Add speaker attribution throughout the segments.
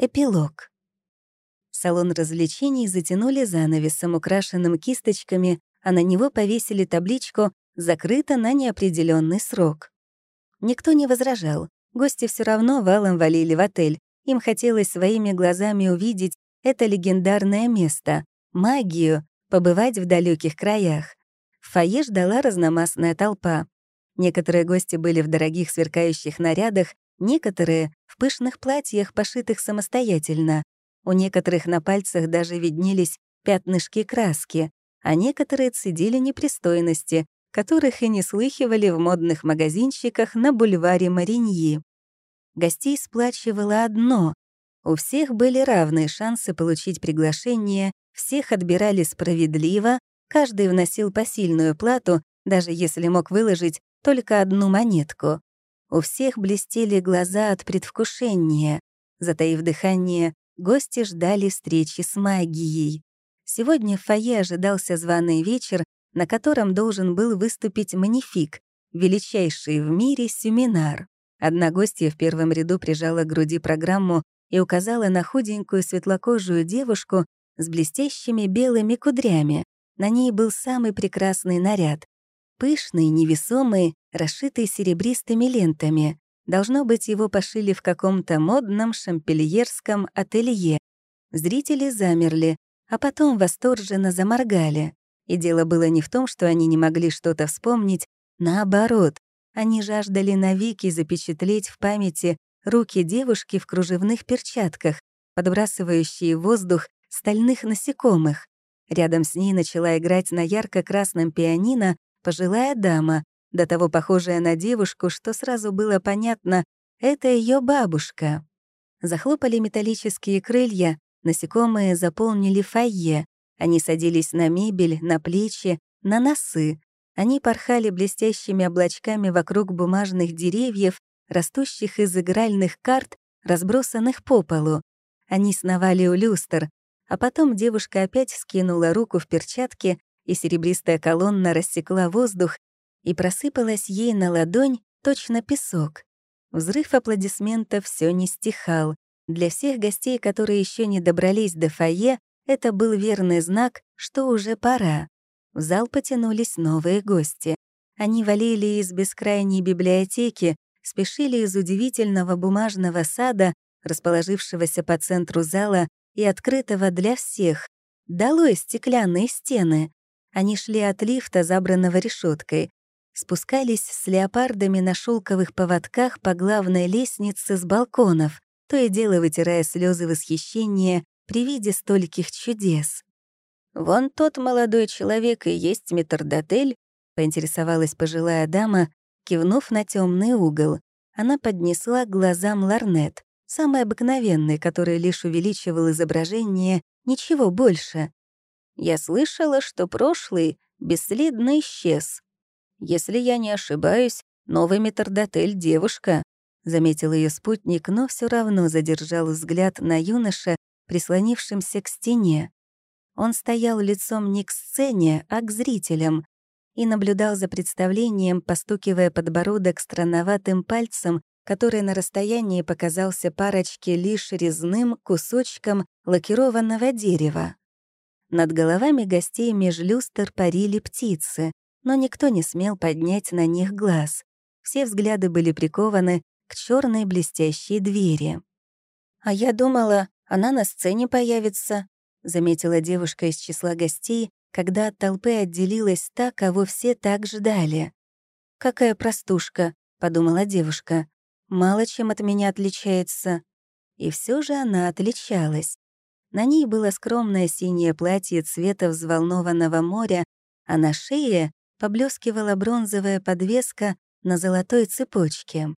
Speaker 1: Эпилог. Салон развлечений затянули занавесом, украшенным кисточками, а на него повесили табличку «Закрыто на неопределенный срок». Никто не возражал. Гости все равно валом валили в отель. Им хотелось своими глазами увидеть это легендарное место, магию, побывать в далеких краях. В фойе ждала разномастная толпа. Некоторые гости были в дорогих сверкающих нарядах, Некоторые — в пышных платьях, пошитых самостоятельно. У некоторых на пальцах даже виднелись пятнышки краски, а некоторые цедили непристойности, которых и не слыхивали в модных магазинчиках на бульваре Мариньи. Гостей сплачивало одно. У всех были равные шансы получить приглашение, всех отбирали справедливо, каждый вносил посильную плату, даже если мог выложить только одну монетку. У всех блестели глаза от предвкушения. Затаив дыхание, гости ждали встречи с магией. Сегодня в фойе ожидался званый вечер, на котором должен был выступить манифик, величайший в мире семинар. Одна гостья в первом ряду прижала к груди программу и указала на худенькую светлокожую девушку с блестящими белыми кудрями. На ней был самый прекрасный наряд пышный, невесомый, расшитый серебристыми лентами. Должно быть, его пошили в каком-то модном шампельерском ателье. Зрители замерли, а потом восторженно заморгали. И дело было не в том, что они не могли что-то вспомнить, наоборот, они жаждали навеки запечатлеть в памяти руки девушки в кружевных перчатках, подбрасывающие в воздух стальных насекомых. Рядом с ней начала играть на ярко-красном пианино Пожилая дама, до того похожая на девушку, что сразу было понятно, это ее бабушка. Захлопали металлические крылья, насекомые заполнили фойе. Они садились на мебель, на плечи, на носы. Они порхали блестящими облачками вокруг бумажных деревьев, растущих из игральных карт, разбросанных по полу. Они сновали у люстр, а потом девушка опять скинула руку в перчатке и серебристая колонна рассекла воздух и просыпалась ей на ладонь точно песок. Взрыв аплодисментов все не стихал. Для всех гостей, которые еще не добрались до фойе, это был верный знак, что уже пора. В зал потянулись новые гости. Они валили из бескрайней библиотеки, спешили из удивительного бумажного сада, расположившегося по центру зала и открытого для всех. Долой стеклянные стены. Они шли от лифта, забранного решеткой. Спускались с леопардами на шелковых поводках по главной лестнице с балконов, то и дело вытирая слезы восхищения при виде стольких чудес. «Вон тот молодой человек и есть метрдотель», — поинтересовалась пожилая дама, кивнув на темный угол. Она поднесла к глазам ларнет, самый обыкновенный, который лишь увеличивал изображение, ничего больше. Я слышала, что прошлый бесследно исчез. Если я не ошибаюсь, новый метрдотель — девушка», — заметил ее спутник, но все равно задержал взгляд на юноша, прислонившемся к стене. Он стоял лицом не к сцене, а к зрителям и наблюдал за представлением, постукивая подбородок странноватым пальцем, который на расстоянии показался парочке лишь резным кусочком лакированного дерева. Над головами гостей меж межлюстер парили птицы, но никто не смел поднять на них глаз. Все взгляды были прикованы к черной блестящей двери. «А я думала, она на сцене появится», — заметила девушка из числа гостей, когда от толпы отделилась та, кого все так ждали. «Какая простушка», — подумала девушка. «Мало чем от меня отличается». И все же она отличалась. На ней было скромное синее платье цвета взволнованного моря, а на шее поблескивала бронзовая подвеска на золотой цепочке.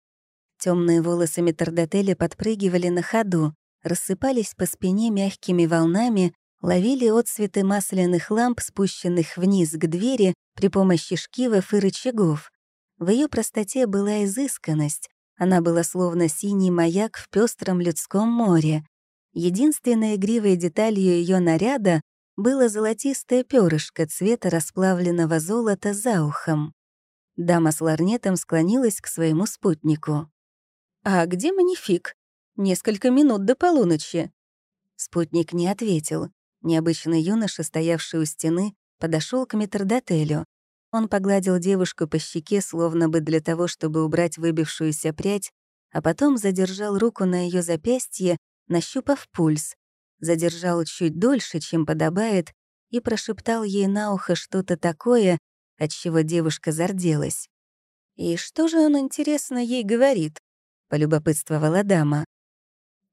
Speaker 1: Темные волосы метрдотеля подпрыгивали на ходу, рассыпались по спине мягкими волнами, ловили отсветы масляных ламп, спущенных вниз к двери при помощи шкивов и рычагов. В ее простоте была изысканность, она была словно синий маяк в пестром людском море. Единственной игривой деталью ее наряда было золотистое перышко цвета расплавленного золота за ухом. Дама с ларнетом склонилась к своему спутнику. «А где манифик? Несколько минут до полуночи». Спутник не ответил. Необычный юноша, стоявший у стены, подошел к метрдотелю. Он погладил девушку по щеке, словно бы для того, чтобы убрать выбившуюся прядь, а потом задержал руку на ее запястье нащупав пульс, задержал чуть дольше, чем подобает, и прошептал ей на ухо что-то такое, от чего девушка зарделась. «И что же он, интересно, ей говорит?» — полюбопытствовала дама.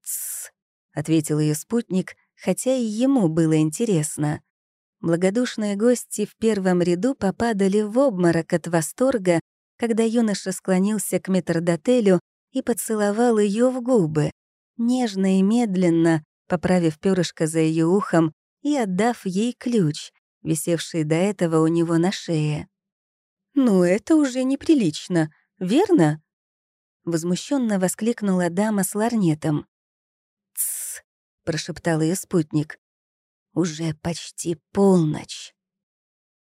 Speaker 1: «Тссс», — ответил ее спутник, хотя и ему было интересно. Благодушные гости в первом ряду попадали в обморок от восторга, когда юноша склонился к метрдотелю и поцеловал ее в губы нежно и медленно, поправив перышко за ее ухом и отдав ей ключ, висевший до этого у него на шее. «Ну, это уже неприлично, верно?» Возмущенно воскликнула дама с ларнетом. «Тссс», — прошептал ее спутник. «Уже почти полночь».